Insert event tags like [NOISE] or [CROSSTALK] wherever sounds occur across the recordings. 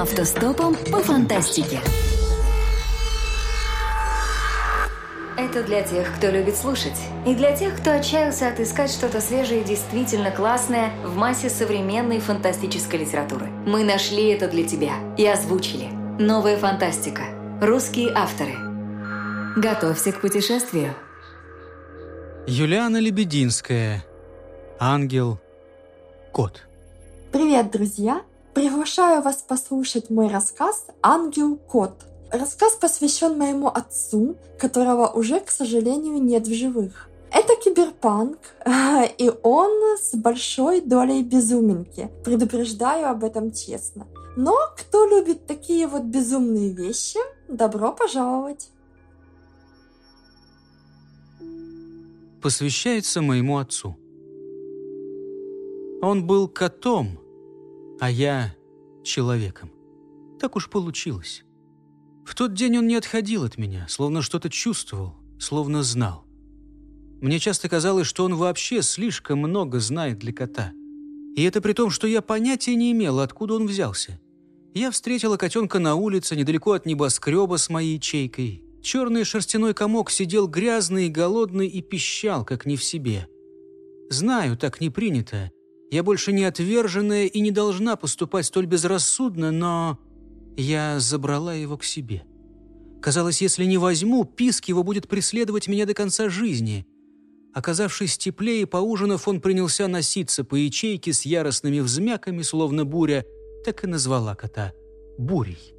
Автостопом по фантастике. Это для тех, кто любит слушать, и для тех, кто отчаялся отыскать что-то свежее и действительно классное в массе современной фантастической литературы. Мы нашли это для тебя и озвучили. Новая фантастика. Русские авторы. Готовься к путешествию. Юлиана Лебединская. Ангел. Кот. Привет, друзья! Приглашаю вас послушать мой рассказ «Ангел-кот». Рассказ посвящен моему отцу, которого уже, к сожалению, нет в живых. Это киберпанк, [LAUGHS] и он с большой долей безуминки. Предупреждаю об этом честно. Но кто любит такие вот безумные вещи, добро пожаловать! Посвящается моему отцу. Он был котом, а я человеком. Так уж получилось. В тот день он не отходил от меня, словно что-то чувствовал, словно знал. Мне часто казалось, что он вообще слишком много знает для кота. И это при том, что я понятия не имела, откуда он взялся. Я встретила котенка на улице, недалеко от небоскреба с моей ячейкой. Черный шерстяной комок сидел грязный, голодный и пищал, как не в себе. Знаю, так не принято, я больше не отверженная и не должна поступать столь безрассудно, но я забрала его к себе. Казалось, если не возьму, писк его будет преследовать меня до конца жизни. Оказавшись теплее, поужинав, он принялся носиться по ячейке с яростными взмяками, словно буря, так и назвала кота «бурей».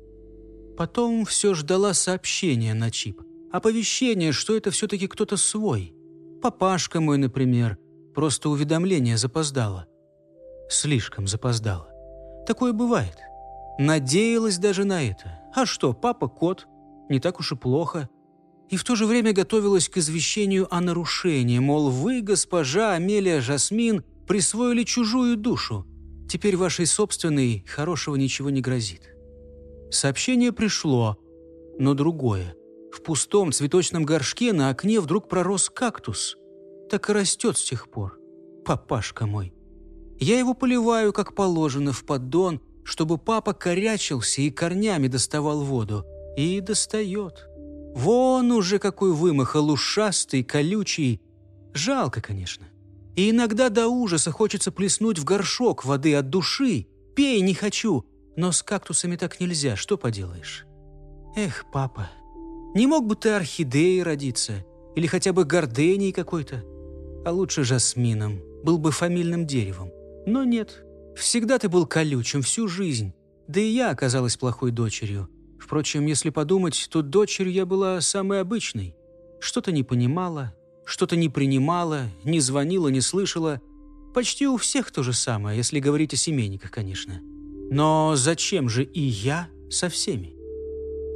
Потом все ждала сообщения на чип. Оповещение, что это все-таки кто-то свой. Папашка мой, например. Просто уведомление запоздало. Слишком запоздала. Такое бывает. Надеялась даже на это. А что, папа кот, не так уж и плохо. И в то же время готовилась к извещению о нарушении, мол, вы, госпожа Амелия Жасмин, присвоили чужую душу. Теперь вашей собственной хорошего ничего не грозит. Сообщение пришло, но другое. В пустом цветочном горшке на окне вдруг пророс кактус. Так и растет с тех пор. Папашка мой. Я его поливаю, как положено, в поддон, чтобы папа корячился и корнями доставал воду. И достает. Вон уже какой вымахал ушастый, колючий. Жалко, конечно. И иногда до ужаса хочется плеснуть в горшок воды от души. Пей, не хочу. Но с кактусами так нельзя, что поделаешь. Эх, папа, не мог бы ты орхидеей родиться? Или хотя бы гордений какой-то? А лучше жасмином, был бы фамильным деревом. Но нет, всегда ты был колючим всю жизнь. Да и я оказалась плохой дочерью. Впрочем, если подумать, то дочерью я была самой обычной. Что-то не понимала, что-то не принимала, не звонила, не слышала. Почти у всех то же самое, если говорить о семейниках, конечно. Но зачем же и я со всеми?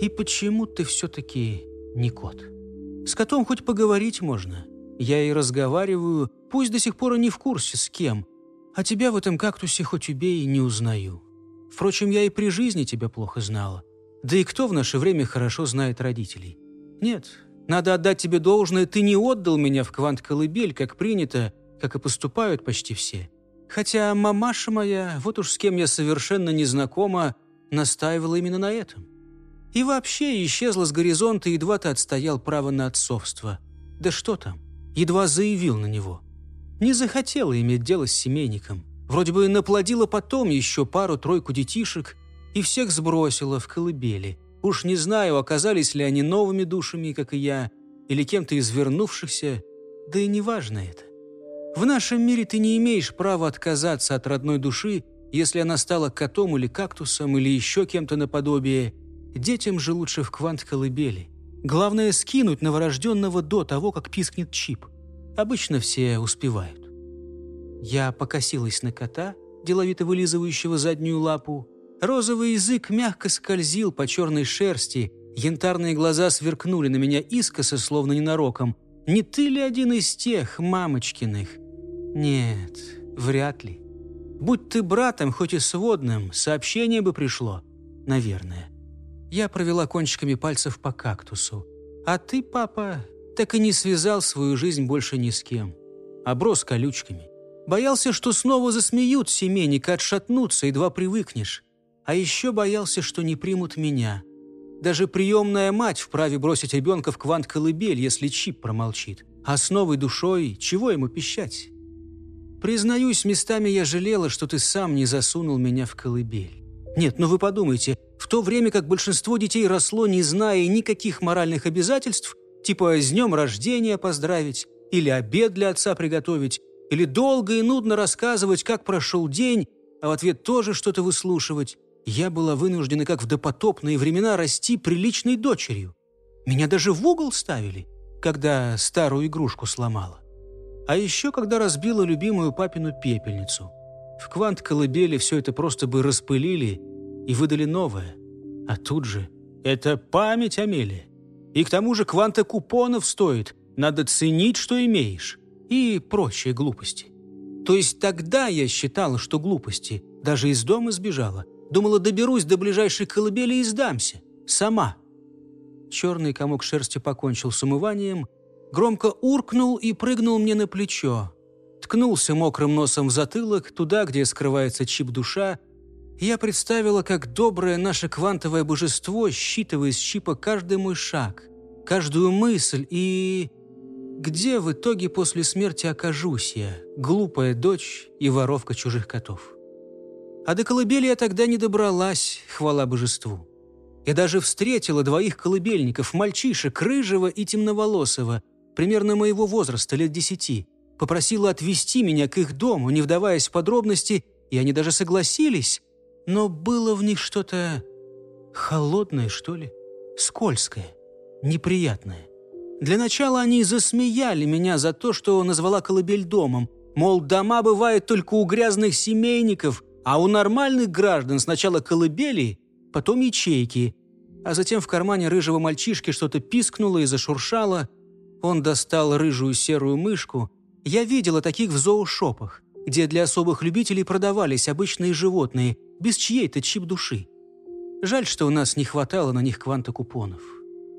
И почему ты все-таки не кот? С котом хоть поговорить можно. Я и разговариваю, пусть до сих пор и не в курсе с кем – а тебя в этом кактусе хоть убей не узнаю. Впрочем, я и при жизни тебя плохо знала. Да и кто в наше время хорошо знает родителей? Нет, надо отдать тебе должное, ты не отдал меня в квант-колыбель, как принято, как и поступают почти все. Хотя мамаша моя, вот уж с кем я совершенно не знакома, настаивала именно на этом. И вообще исчезла с горизонта, едва ты отстоял право на отцовство. Да что там, едва заявил на него не захотела иметь дело с семейником. Вроде бы наплодила потом еще пару-тройку детишек и всех сбросила в колыбели. Уж не знаю, оказались ли они новыми душами, как и я, или кем-то из вернувшихся, да и неважно это. В нашем мире ты не имеешь права отказаться от родной души, если она стала котом или кактусом, или еще кем-то наподобие. Детям же лучше в квант-колыбели. Главное – скинуть новорожденного до того, как пискнет чип – Обычно все успевают. Я покосилась на кота, деловито вылизывающего заднюю лапу. Розовый язык мягко скользил по черной шерсти, янтарные глаза сверкнули на меня искоса, словно ненароком. «Не ты ли один из тех, мамочкиных?» «Нет, вряд ли. Будь ты братом, хоть и сводным, сообщение бы пришло. Наверное». Я провела кончиками пальцев по кактусу. «А ты, папа, так и не связал свою жизнь больше ни с кем. Оброс колючками. Боялся, что снова засмеют семейника, отшатнуться, едва привыкнешь. А еще боялся, что не примут меня. Даже приемная мать вправе бросить ребенка в квант-колыбель, если чип промолчит. А с новой душой чего ему пищать? Признаюсь, местами я жалела, что ты сам не засунул меня в колыбель. Нет, ну вы подумайте, в то время как большинство детей росло, не зная никаких моральных обязательств, типа с днем рождения поздравить, или обед для отца приготовить, или долго и нудно рассказывать, как прошел день, а в ответ тоже что-то выслушивать, я была вынуждена, как в допотопные времена, расти приличной дочерью. Меня даже в угол ставили, когда старую игрушку сломала. А еще, когда разбила любимую папину пепельницу. В квант-колыбели все это просто бы распылили и выдали новое. А тут же это память, Амелия. И к тому же кванта купонов стоит. Надо ценить, что имеешь. И прочие глупости. То есть тогда я считала, что глупости. Даже из дома сбежала. Думала, доберусь до ближайшей колыбели и сдамся. Сама. Черный комок шерсти покончил с умыванием, громко уркнул и прыгнул мне на плечо. Ткнулся мокрым носом в затылок, туда, где скрывается чип душа. Я представила, как доброе наше квантовое божество считывает с чипа каждый мой шаг, каждую мысль и... Где в итоге после смерти окажусь я, глупая дочь и воровка чужих котов? А до колыбели я тогда не добралась, хвала божеству. Я даже встретила двоих колыбельников, мальчишек, рыжего и темноволосого, примерно моего возраста, лет десяти. Попросила отвезти меня к их дому, не вдаваясь в подробности, и они даже согласились. Но было в них что-то холодное, что ли, скользкое, неприятное. Для начала они засмеяли меня за то, что назвала колыбель домом. Мол, дома бывают только у грязных семейников, а у нормальных граждан сначала колыбели, потом ячейки. А затем в кармане рыжего мальчишки что-то пискнуло и зашуршало. Он достал рыжую серую мышку. Я видела таких в зоошопах, где для особых любителей продавались обычные животные, без чьей-то чип души. Жаль, что у нас не хватало на них кванта купонов.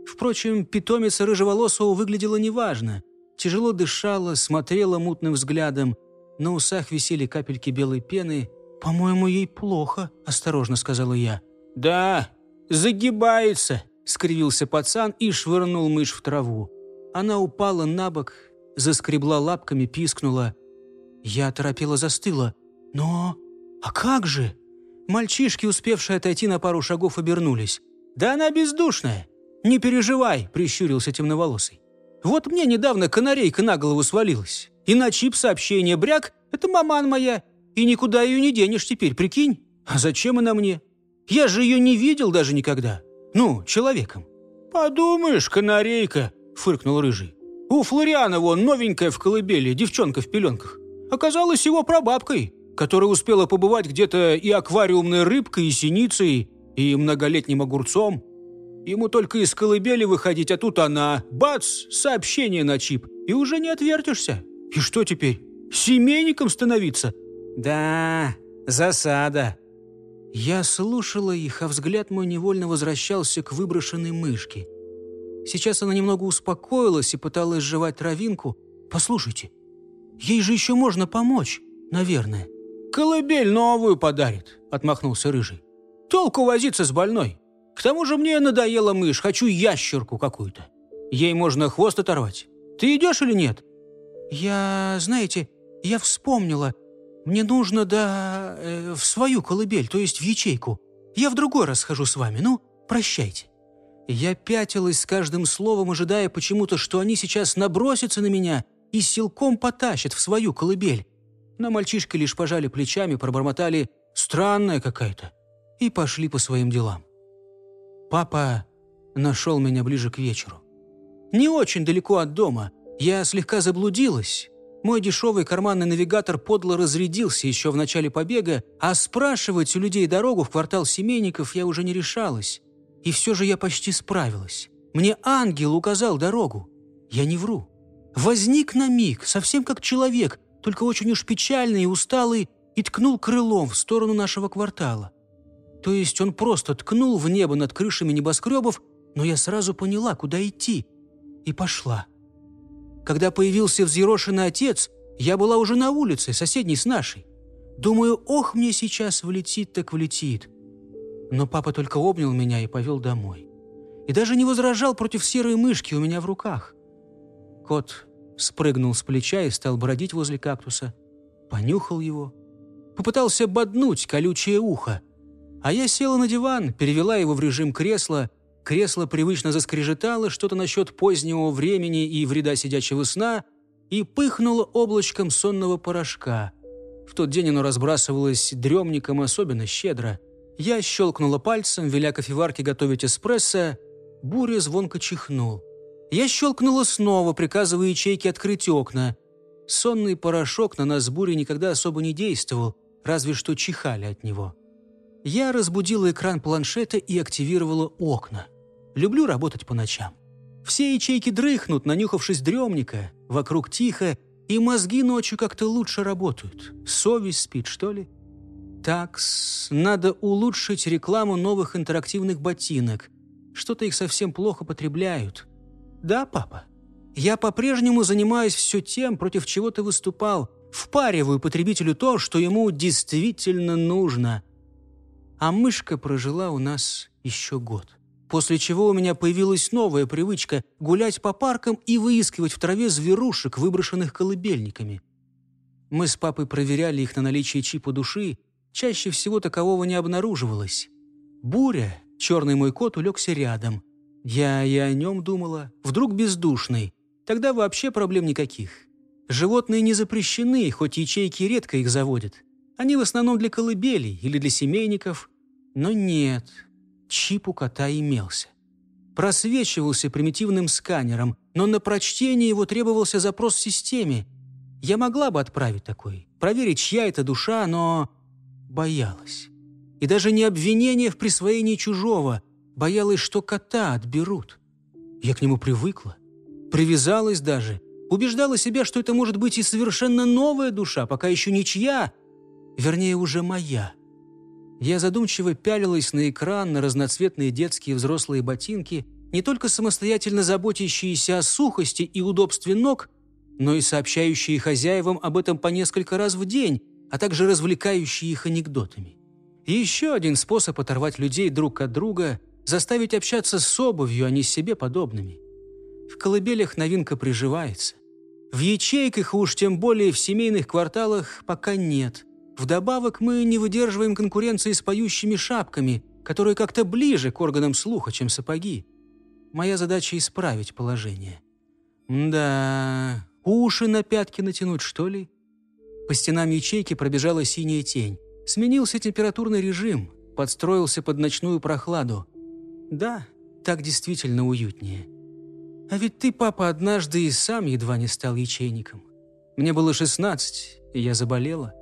Впрочем, питомица рыжеволосого выглядела неважно. Тяжело дышала, смотрела мутным взглядом. На усах висели капельки белой пены. «По-моему, ей плохо», — осторожно сказала я. «Да, загибается», — скривился пацан и швырнул мышь в траву. Она упала на бок, заскребла лапками, пискнула. Я торопела застыла. «Но... А как же?» Мальчишки, успевшие отойти на пару шагов, обернулись. «Да она бездушная!» «Не переживай», — прищурился темноволосый. «Вот мне недавно канарейка на голову свалилась. И на чип сообщение бряк — это маман моя. И никуда ее не денешь теперь, прикинь? А зачем она мне? Я же ее не видел даже никогда. Ну, человеком». «Подумаешь, канарейка», — фыркнул Рыжий. «У Флориана вон новенькая в колыбели, девчонка в пеленках. Оказалась его прабабкой, которая успела побывать где-то и аквариумной рыбкой, и синицей, и многолетним огурцом. Ему только из колыбели выходить, а тут она. Бац! Сообщение на чип. И уже не отвертишься. И что теперь? Семейником становиться? Да, засада. Я слушала их, а взгляд мой невольно возвращался к выброшенной мышке. Сейчас она немного успокоилась и пыталась жевать травинку. Послушайте, ей же еще можно помочь, наверное. «Колыбель новую подарит», — отмахнулся Рыжий. «Толку возиться с больной. К тому же мне надоела мышь, хочу ящерку какую-то. Ей можно хвост оторвать. Ты идешь или нет?» «Я, знаете, я вспомнила. Мне нужно до... Э, в свою колыбель, то есть в ячейку. Я в другой раз схожу с вами. Ну, прощайте». Я пятилась с каждым словом, ожидая почему-то, что они сейчас набросятся на меня и силком потащат в свою колыбель. Но мальчишки лишь пожали плечами, пробормотали «странная какая-то» и пошли по своим делам. Папа нашел меня ближе к вечеру. Не очень далеко от дома. Я слегка заблудилась. Мой дешевый карманный навигатор подло разрядился еще в начале побега, а спрашивать у людей дорогу в квартал семейников я уже не решалась. И все же я почти справилась. Мне ангел указал дорогу. Я не вру. Возник на миг, совсем как человек, только очень уж печальный и усталый, и ткнул крылом в сторону нашего квартала. То есть он просто ткнул в небо над крышами небоскребов, но я сразу поняла, куда идти, и пошла. Когда появился взъерошенный отец, я была уже на улице, соседней с нашей. Думаю, ох, мне сейчас влетит так влетит. Но папа только обнял меня и повел домой. И даже не возражал против серой мышки у меня в руках. Кот спрыгнул с плеча и стал бродить возле кактуса. Понюхал его. Попытался боднуть колючее ухо. А я села на диван, перевела его в режим кресла. Кресло привычно заскрежетало что-то насчет позднего времени и вреда сидячего сна и пыхнуло облачком сонного порошка. В тот день оно разбрасывалось дремником особенно щедро. Я щелкнула пальцем, веля кофеварке готовить эспрессо. Буря звонко чихнул. Я щелкнула снова, приказывая ячейке открыть окна. Сонный порошок на нас буре никогда особо не действовал, разве что чихали от него. Я разбудила экран планшета и активировала окна. Люблю работать по ночам. Все ячейки дрыхнут, нанюхавшись дремника, вокруг тихо, и мозги ночью как-то лучше работают. Совесть спит, что ли? Такс, надо улучшить рекламу новых интерактивных ботинок. Что-то их совсем плохо потребляют. Да, папа? Я по-прежнему занимаюсь все тем, против чего ты выступал. Впариваю потребителю то, что ему действительно нужно. А мышка прожила у нас еще год. После чего у меня появилась новая привычка гулять по паркам и выискивать в траве зверушек, выброшенных колыбельниками. Мы с папой проверяли их на наличие чипа души, чаще всего такового не обнаруживалось. Буря, черный мой кот, улегся рядом. Я и о нем думала. Вдруг бездушный. Тогда вообще проблем никаких. Животные не запрещены, хоть ячейки редко их заводят. Они в основном для колыбелей или для семейников. Но нет, чип у кота имелся. Просвечивался примитивным сканером, но на прочтение его требовался запрос в системе. Я могла бы отправить такой, проверить, чья это душа, но боялась. И даже не обвинение в присвоении чужого, боялась, что кота отберут. Я к нему привыкла, привязалась даже, убеждала себя, что это может быть и совершенно новая душа, пока еще ничья, вернее, уже моя. Я задумчиво пялилась на экран, на разноцветные детские и взрослые ботинки, не только самостоятельно заботящиеся о сухости и удобстве ног, но и сообщающие хозяевам об этом по несколько раз в день, а также развлекающие их анекдотами. И еще один способ оторвать людей друг от друга – заставить общаться с обувью, а не с себе подобными. В колыбелях новинка приживается. В ячейках, уж тем более в семейных кварталах, пока нет. Вдобавок мы не выдерживаем конкуренции с поющими шапками, которые как-то ближе к органам слуха, чем сапоги. Моя задача — исправить положение. Да, уши на пятки натянуть, что ли? По стенам ячейки пробежала синяя тень. Сменился температурный режим, подстроился под ночную прохладу. Да, так действительно уютнее. А ведь ты, папа, однажды и сам едва не стал ячейником. Мне было 16, и я заболела.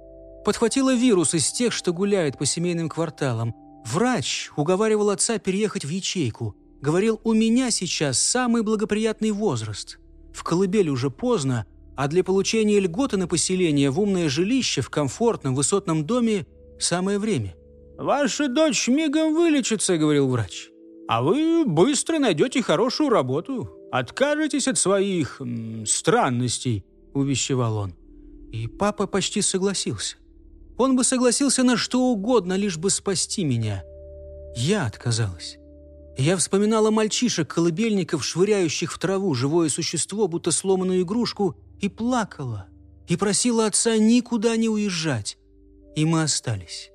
Подхватила вирус из тех, что гуляют по семейным кварталам. Врач уговаривал отца переехать в ячейку. Говорил, у меня сейчас самый благоприятный возраст. В колыбели уже поздно, а для получения льготы на поселение в умное жилище в комфортном высотном доме самое время. «Ваша дочь мигом вылечится», — говорил врач. «А вы быстро найдете хорошую работу, откажетесь от своих странностей», — увещевал он. И папа почти согласился. Он бы согласился на что угодно, лишь бы спасти меня. Я отказалась. Я вспоминала мальчишек-колыбельников, швыряющих в траву живое существо, будто сломанную игрушку, и плакала, и просила отца никуда не уезжать. И мы остались.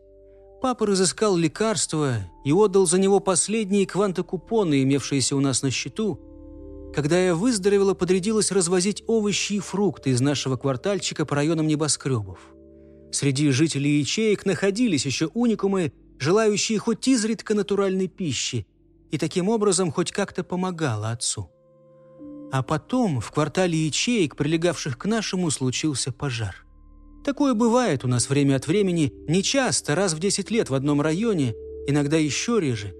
Папа разыскал лекарство и отдал за него последние квантокупоны, имевшиеся у нас на счету. Когда я выздоровела, подрядилась развозить овощи и фрукты из нашего квартальчика по районам небоскребов. Среди жителей ячеек находились еще уникумы, желающие хоть изредка натуральной пищи, и таким образом хоть как-то помогала отцу. А потом в квартале ячеек, прилегавших к нашему, случился пожар. Такое бывает у нас время от времени, не часто, раз в 10 лет в одном районе, иногда еще реже.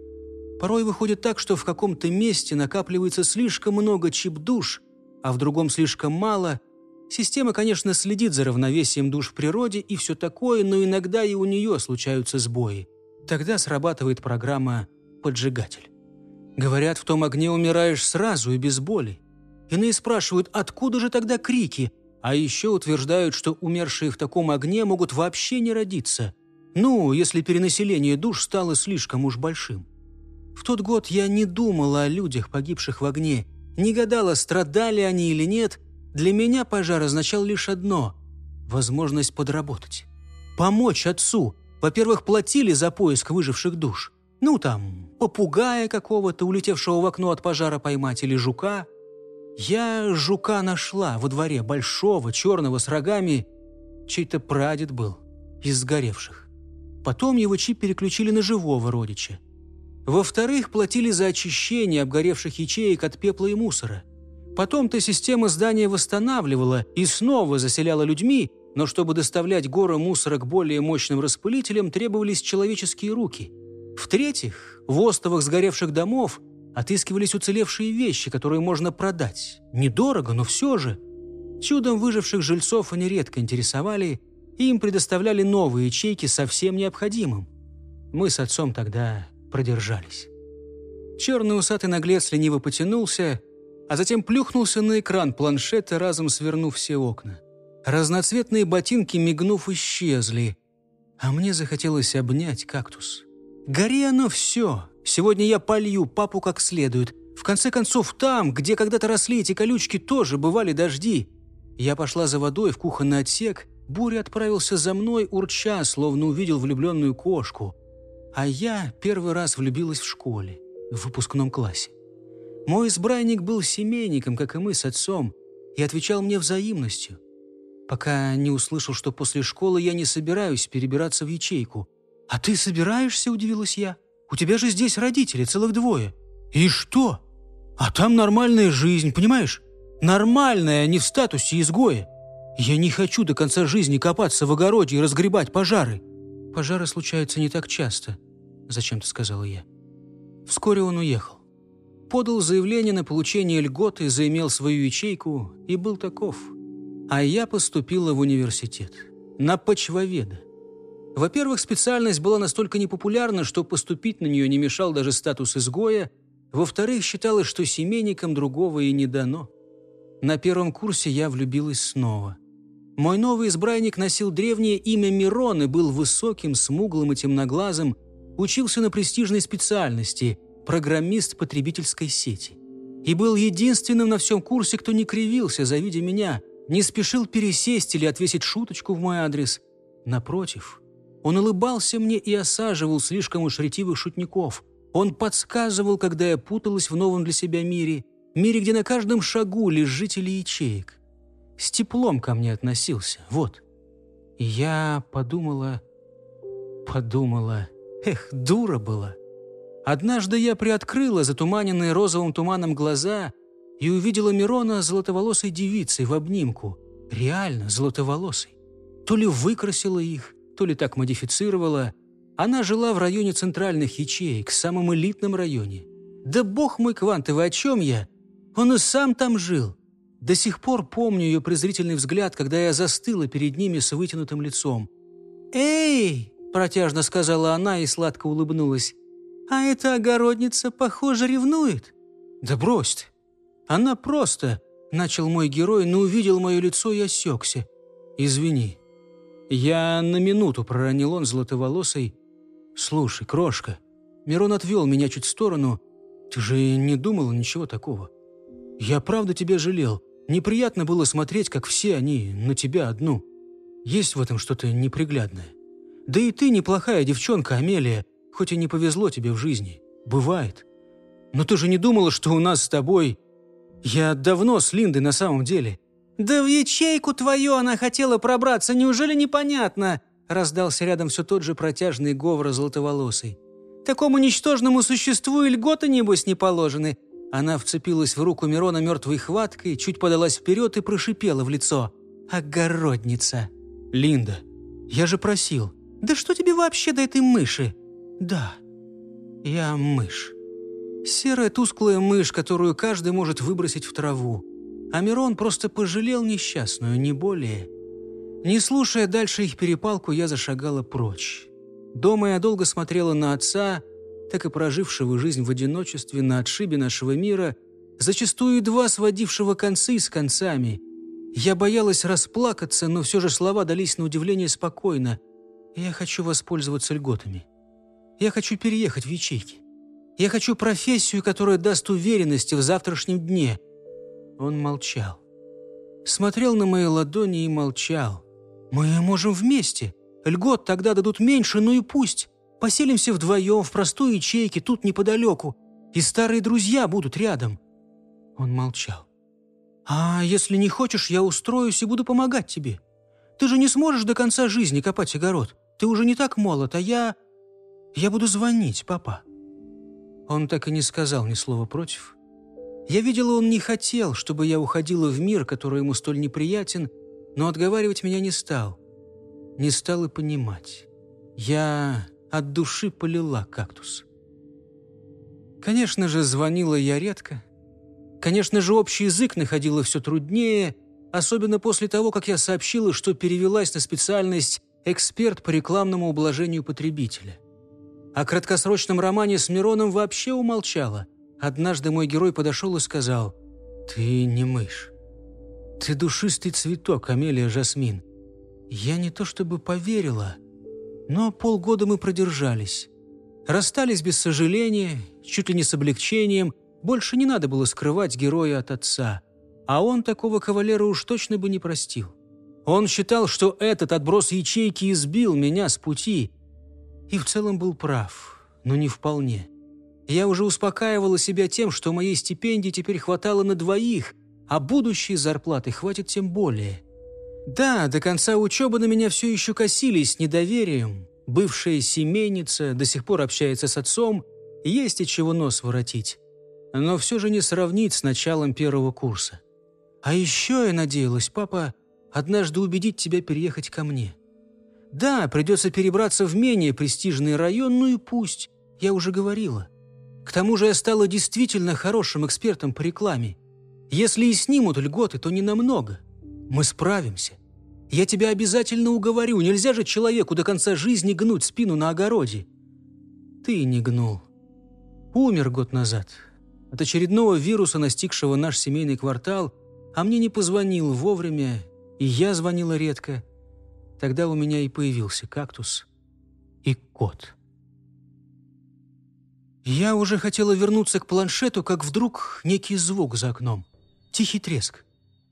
Порой выходит так, что в каком-то месте накапливается слишком много чип-душ, а в другом слишком мало. Система, конечно, следит за равновесием душ в природе и все такое, но иногда и у нее случаются сбои. Тогда срабатывает программа «Поджигатель». Говорят, в том огне умираешь сразу и без боли. Иные спрашивают, откуда же тогда крики, а еще утверждают, что умершие в таком огне могут вообще не родиться. Ну, если перенаселение душ стало слишком уж большим. В тот год я не думала о людях, погибших в огне, не гадала, страдали они или нет. Для меня пожар означал лишь одно – возможность подработать. Помочь отцу. Во-первых, платили за поиск выживших душ. Ну, там, попугая какого-то, улетевшего в окно от пожара поймать, или жука. Я жука нашла во дворе, большого, черного, с рогами. Чей-то прадед был, из сгоревших. Потом его чип переключили на живого родича. Во-вторых, платили за очищение обгоревших ячеек от пепла и мусора. Потом-то система здания восстанавливала и снова заселяла людьми, но чтобы доставлять горы мусора к более мощным распылителям, требовались человеческие руки. В-третьих, в остовах сгоревших домов отыскивались уцелевшие вещи, которые можно продать. Недорого, но все же. Чудом выживших жильцов они редко интересовали, и им предоставляли новые ячейки со всем необходимым. Мы с отцом тогда продержались. Черный усатый наглец лениво потянулся, а затем плюхнулся на экран планшета, разом свернув все окна. Разноцветные ботинки, мигнув, исчезли, а мне захотелось обнять кактус. Гори оно все. Сегодня я полью папу как следует. В конце концов, там, где когда-то росли эти колючки, тоже бывали дожди. Я пошла за водой в кухонный отсек. Буря отправился за мной, урча, словно увидел влюбленную кошку. А я первый раз влюбилась в школе, в выпускном классе. Мой избранник был семейником, как и мы с отцом, и отвечал мне взаимностью. Пока не услышал, что после школы я не собираюсь перебираться в ячейку. «А ты собираешься?» – удивилась я. «У тебя же здесь родители, целых двое». «И что? А там нормальная жизнь, понимаешь? Нормальная, а не в статусе изгоя. Я не хочу до конца жизни копаться в огороде и разгребать пожары». «Пожары случаются не так часто», зачем-то сказала я. Вскоре он уехал. Подал заявление на получение льготы, заимел свою ячейку и был таков. А я поступила в университет. На почвоведа. Во-первых, специальность была настолько непопулярна, что поступить на нее не мешал даже статус изгоя. Во-вторых, считалось, что семейникам другого и не дано. На первом курсе я влюбилась снова. Мой новый избранник носил древнее имя Мирон и был высоким, смуглым и темноглазым, учился на престижной специальности – программист потребительской сети. И был единственным на всем курсе, кто не кривился, завидя меня, не спешил пересесть или отвесить шуточку в мой адрес. Напротив, он улыбался мне и осаживал слишком уж ретивых шутников. Он подсказывал, когда я путалась в новом для себя мире, мире, где на каждом шагу лишь жители ячеек. С теплом ко мне относился, вот. И я подумала, подумала... Эх, дура была. Однажды я приоткрыла затуманенные розовым туманом глаза и увидела Мирона золотоволосой девицей в обнимку. Реально золотоволосой. То ли выкрасила их, то ли так модифицировала. Она жила в районе центральных ячеек, самом элитном районе. Да бог мой квантовый, о чем я? Он и сам там жил. До сих пор помню ее презрительный взгляд, когда я застыла перед ними с вытянутым лицом. «Эй!» Протяжно сказала она и сладко улыбнулась. «А эта огородница, похоже, ревнует». «Да брось! Она просто...» Начал мой герой, но увидел мое лицо и осекся. «Извини. Я на минуту проронил он золотоволосой. Слушай, крошка, Мирон отвел меня чуть в сторону. Ты же не думала ничего такого. Я правда тебя жалел. Неприятно было смотреть, как все они на тебя одну. Есть в этом что-то неприглядное. Да и ты неплохая девчонка, Амелия, хоть и не повезло тебе в жизни. Бывает. Но ты же не думала, что у нас с тобой... Я давно с Линдой на самом деле. Да в ячейку твою она хотела пробраться, неужели непонятно? Раздался рядом все тот же протяжный говор золотоволосый. Такому ничтожному существу и льготы, небось, не положены. Она вцепилась в руку Мирона мертвой хваткой, чуть подалась вперед и прошипела в лицо. «Огородница!» «Линда, я же просил, «Да что тебе вообще до этой мыши?» «Да, я мышь. Серая тусклая мышь, которую каждый может выбросить в траву. А Мирон просто пожалел несчастную, не более. Не слушая дальше их перепалку, я зашагала прочь. Дома я долго смотрела на отца, так и прожившего жизнь в одиночестве на отшибе нашего мира, зачастую едва сводившего концы с концами. Я боялась расплакаться, но все же слова дались на удивление спокойно. Я хочу воспользоваться льготами. Я хочу переехать в ячейки. Я хочу профессию, которая даст уверенности в завтрашнем дне». Он молчал. Смотрел на мои ладони и молчал. «Мы можем вместе. Льгот тогда дадут меньше, ну и пусть. Поселимся вдвоем в простой ячейке тут неподалеку, и старые друзья будут рядом». Он молчал. «А если не хочешь, я устроюсь и буду помогать тебе. Ты же не сможешь до конца жизни копать огород. Ты уже не так молод, а я... Я буду звонить, папа». Он так и не сказал ни слова против. Я видела, он не хотел, чтобы я уходила в мир, который ему столь неприятен, но отговаривать меня не стал. Не стал и понимать. Я от души полила кактус. Конечно же, звонила я редко. Конечно же, общий язык находила все труднее, особенно после того, как я сообщила, что перевелась на специальность «эксперт по рекламному ублажению потребителя». О краткосрочном романе с Мироном вообще умолчала. Однажды мой герой подошел и сказал «Ты не мышь. Ты душистый цветок, Амелия Жасмин». Я не то чтобы поверила, но полгода мы продержались. Расстались без сожаления, чуть ли не с облегчением. Больше не надо было скрывать героя от отца. А он такого кавалера уж точно бы не простил. Он считал, что этот отброс ячейки избил меня с пути. И в целом был прав, но не вполне. Я уже успокаивала себя тем, что моей стипендии теперь хватало на двоих, а будущей зарплаты хватит тем более. Да, до конца учебы на меня все еще косились недоверием, бывшая семейница, до сих пор общается с отцом, есть от чего нос воротить. Но все же не сравнить с началом первого курса. А еще я надеялась, папа, однажды убедить тебя переехать ко мне. Да, придется перебраться в менее престижный район, ну и пусть, я уже говорила. К тому же я стала действительно хорошим экспертом по рекламе. Если и снимут льготы, то не намного. Мы справимся. Я тебя обязательно уговорю. Нельзя же человеку до конца жизни гнуть спину на огороде. Ты не гнул. Умер год назад. От очередного вируса, настигшего наш семейный квартал, а мне не позвонил вовремя, и я звонила редко. Тогда у меня и появился кактус и кот. Я уже хотела вернуться к планшету, как вдруг некий звук за окном. Тихий треск.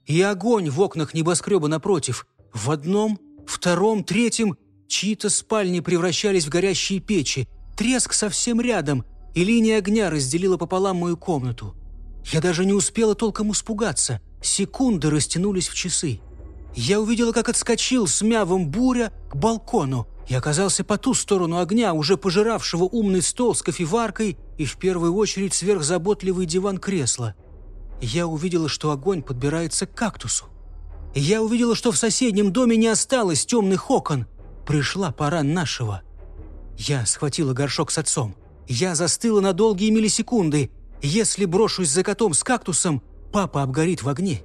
И огонь в окнах небоскреба напротив – в одном, втором, третьем чьи-то спальни превращались в горящие печи, треск совсем рядом, и линия огня разделила пополам мою комнату. Я даже не успела толком испугаться. Секунды растянулись в часы. Я увидела, как отскочил с мявом буря к балкону и оказался по ту сторону огня, уже пожиравшего умный стол с кофеваркой и в первую очередь сверхзаботливый диван кресла. Я увидела, что огонь подбирается к кактусу. Я увидела, что в соседнем доме не осталось темных окон. Пришла пора нашего. Я схватила горшок с отцом. Я застыла на долгие миллисекунды. Если брошусь за котом с кактусом, папа обгорит в огне.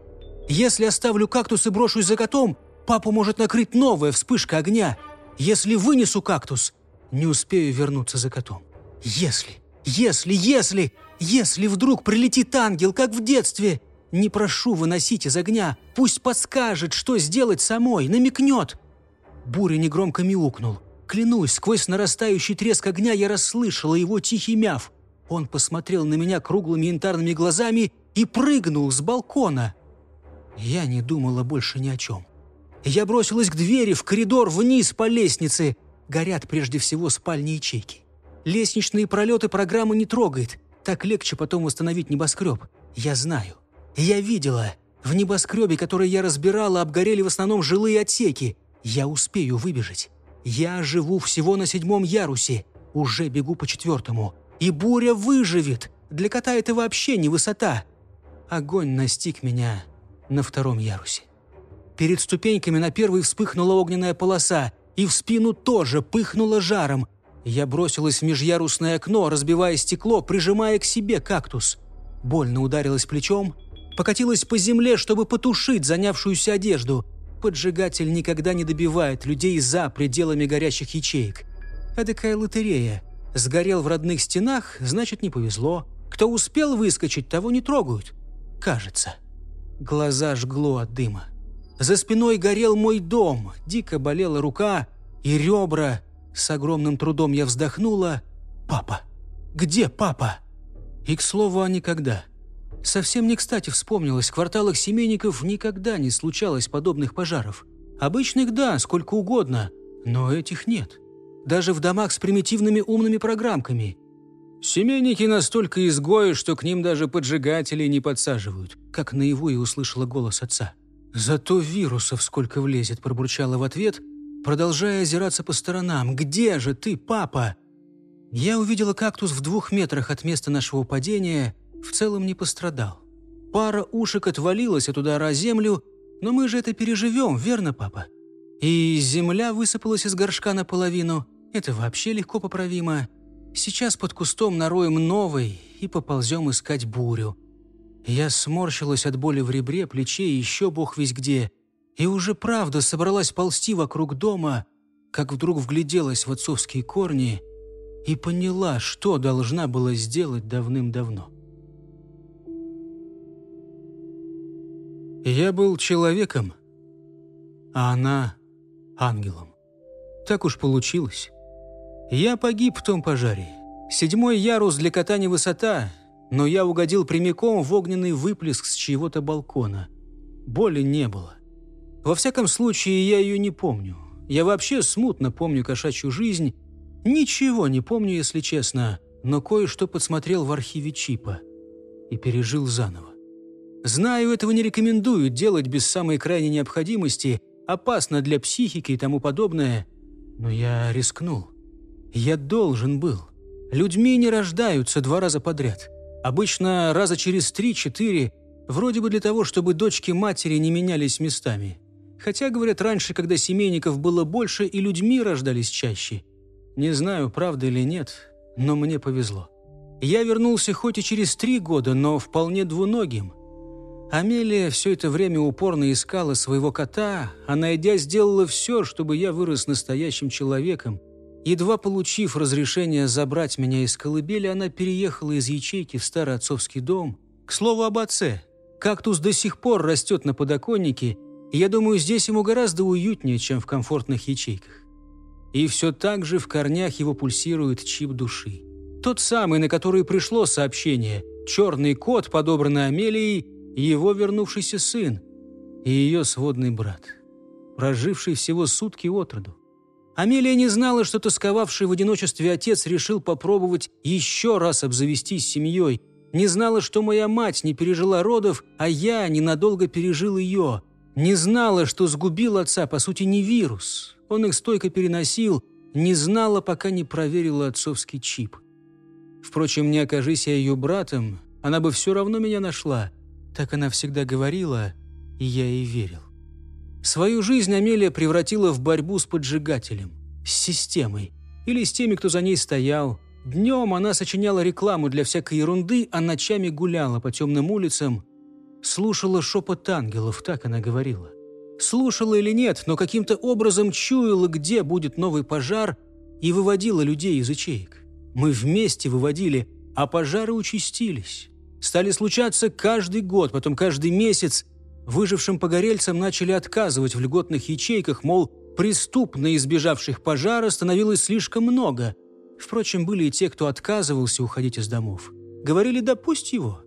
Если оставлю кактус и брошусь за котом, папу может накрыть новая вспышка огня. Если вынесу кактус, не успею вернуться за котом. Если, если, если, если вдруг прилетит ангел, как в детстве – не прошу выносить из огня. Пусть подскажет, что сделать самой, намекнет. Буря негромко мяукнул. Клянусь, сквозь нарастающий треск огня я расслышала его тихий мяв. Он посмотрел на меня круглыми янтарными глазами и прыгнул с балкона. Я не думала больше ни о чем. Я бросилась к двери, в коридор, вниз по лестнице. Горят прежде всего спальни ячейки. Лестничные пролеты программа не трогает. Так легче потом восстановить небоскреб. Я знаю. Я видела. В небоскребе, который я разбирала, обгорели в основном жилые отсеки. Я успею выбежать. Я живу всего на седьмом ярусе. Уже бегу по четвертому. И буря выживет. Для кота это вообще не высота. Огонь настиг меня на втором ярусе. Перед ступеньками на первой вспыхнула огненная полоса, и в спину тоже пыхнула жаром. Я бросилась в межярусное окно, разбивая стекло, прижимая к себе кактус. Больно ударилась плечом, покатилась по земле, чтобы потушить занявшуюся одежду. Поджигатель никогда не добивает людей за пределами горящих ячеек. Эдакая лотерея. Сгорел в родных стенах, значит, не повезло. Кто успел выскочить, того не трогают. Кажется. Глаза жгло от дыма. За спиной горел мой дом, дико болела рука. и ребра. С огромным трудом я вздохнула. «Папа! Где папа?» И, к слову, о никогда. Совсем не кстати вспомнилось, в кварталах семейников никогда не случалось подобных пожаров. Обычных – да, сколько угодно, но этих нет. Даже в домах с примитивными умными программками. Семейники настолько изгои, что к ним даже поджигатели не подсаживают, как наяву и услышала голос отца. «Зато вирусов сколько влезет», – пробурчала в ответ, продолжая озираться по сторонам. «Где же ты, папа?» Я увидела кактус в двух метрах от места нашего падения, в целом не пострадал. Пара ушек отвалилась от удара о землю, но мы же это переживем, верно, папа? И земля высыпалась из горшка наполовину. Это вообще легко поправимо. Сейчас под кустом нароем новый и поползем искать бурю. Я сморщилась от боли в ребре, плече и еще бог весь где. И уже правда собралась ползти вокруг дома, как вдруг вгляделась в отцовские корни и поняла, что должна была сделать давным-давно. Я был человеком, а она ангелом. Так уж получилось. Я погиб в том пожаре. Седьмой ярус для кота не высота, но я угодил прямиком в огненный выплеск с чьего-то балкона. Боли не было. Во всяком случае, я ее не помню. Я вообще смутно помню кошачью жизнь. Ничего не помню, если честно, но кое-что подсмотрел в архиве чипа и пережил заново. Знаю, этого не рекомендую делать без самой крайней необходимости, опасно для психики и тому подобное, но я рискнул. Я должен был. Людьми не рождаются два раза подряд. Обычно раза через три-четыре, вроде бы для того, чтобы дочки матери не менялись местами. Хотя, говорят, раньше, когда семейников было больше, и людьми рождались чаще. Не знаю, правда или нет, но мне повезло. Я вернулся хоть и через три года, но вполне двуногим. Амелия все это время упорно искала своего кота, а найдя, сделала все, чтобы я вырос настоящим человеком – Едва получив разрешение забрать меня из колыбели, она переехала из ячейки в старый отцовский дом. К слову об отце. Кактус до сих пор растет на подоконнике, и я думаю, здесь ему гораздо уютнее, чем в комфортных ячейках. И все так же в корнях его пульсирует чип души. Тот самый, на который пришло сообщение. Черный кот, подобранный Амелией, его вернувшийся сын и ее сводный брат, проживший всего сутки от роду. Амелия не знала, что тосковавший в одиночестве отец решил попробовать еще раз обзавестись семьей. Не знала, что моя мать не пережила родов, а я ненадолго пережил ее. Не знала, что сгубил отца, по сути, не вирус. Он их стойко переносил. Не знала, пока не проверила отцовский чип. Впрочем, не окажись я ее братом, она бы все равно меня нашла. Так она всегда говорила, и я ей верил. Свою жизнь Амелия превратила в борьбу с поджигателем, с системой или с теми, кто за ней стоял. Днем она сочиняла рекламу для всякой ерунды, а ночами гуляла по темным улицам. Слушала шепот ангелов, так она говорила. Слушала или нет, но каким-то образом чуяла, где будет новый пожар, и выводила людей из ячеек. Мы вместе выводили, а пожары участились. Стали случаться каждый год, потом каждый месяц, Выжившим погорельцам начали отказывать в льготных ячейках, мол, преступно избежавших пожара становилось слишком много. Впрочем, были и те, кто отказывался уходить из домов. Говорили, да пусть его.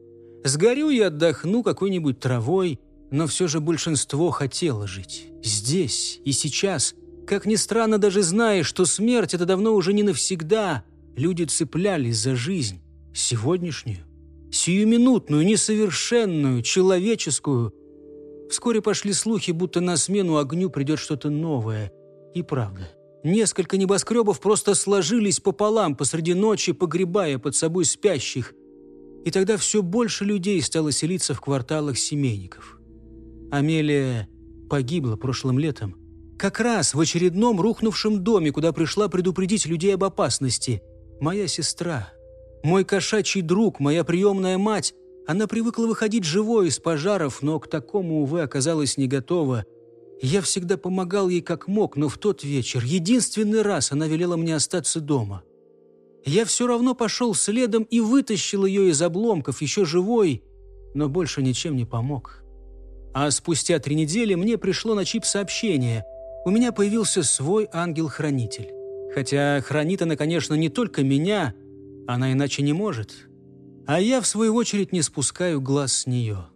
Сгорю и отдохну какой-нибудь травой, но все же большинство хотело жить. Здесь и сейчас. Как ни странно, даже зная, что смерть – это давно уже не навсегда, люди цеплялись за жизнь. Сегодняшнюю, сиюминутную, несовершенную, человеческую – Вскоре пошли слухи, будто на смену огню придет что-то новое. И правда. Несколько небоскребов просто сложились пополам посреди ночи, погребая под собой спящих. И тогда все больше людей стало селиться в кварталах семейников. Амелия погибла прошлым летом. Как раз в очередном рухнувшем доме, куда пришла предупредить людей об опасности. Моя сестра, мой кошачий друг, моя приемная мать она привыкла выходить живой из пожаров, но к такому, увы, оказалась не готова. Я всегда помогал ей как мог, но в тот вечер, единственный раз, она велела мне остаться дома. Я все равно пошел следом и вытащил ее из обломков, еще живой, но больше ничем не помог. А спустя три недели мне пришло на чип сообщение. у меня появился свой ангел-хранитель. Хотя хранит она, конечно, не только меня, она иначе не может. А я, в свою очередь, не спускаю глаз с нее.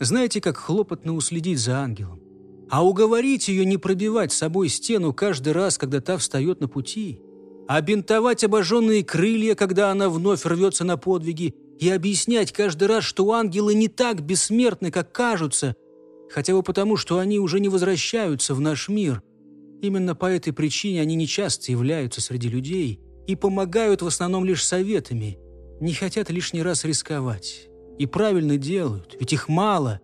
Знаете, как хлопотно уследить за ангелом? А уговорить ее не пробивать с собой стену каждый раз, когда та встает на пути? А бинтовать обожженные крылья, когда она вновь рвется на подвиги? И объяснять каждый раз, что ангелы не так бессмертны, как кажутся, хотя бы потому, что они уже не возвращаются в наш мир. Именно по этой причине они нечасто являются среди людей и помогают в основном лишь советами, не хотят лишний раз рисковать. И правильно делают, ведь их мало.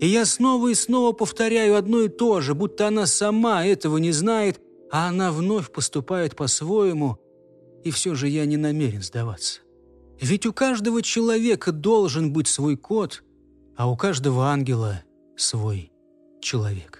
И я снова и снова повторяю одно и то же, будто она сама этого не знает, а она вновь поступает по-своему, и все же я не намерен сдаваться. Ведь у каждого человека должен быть свой код, а у каждого ангела свой человек.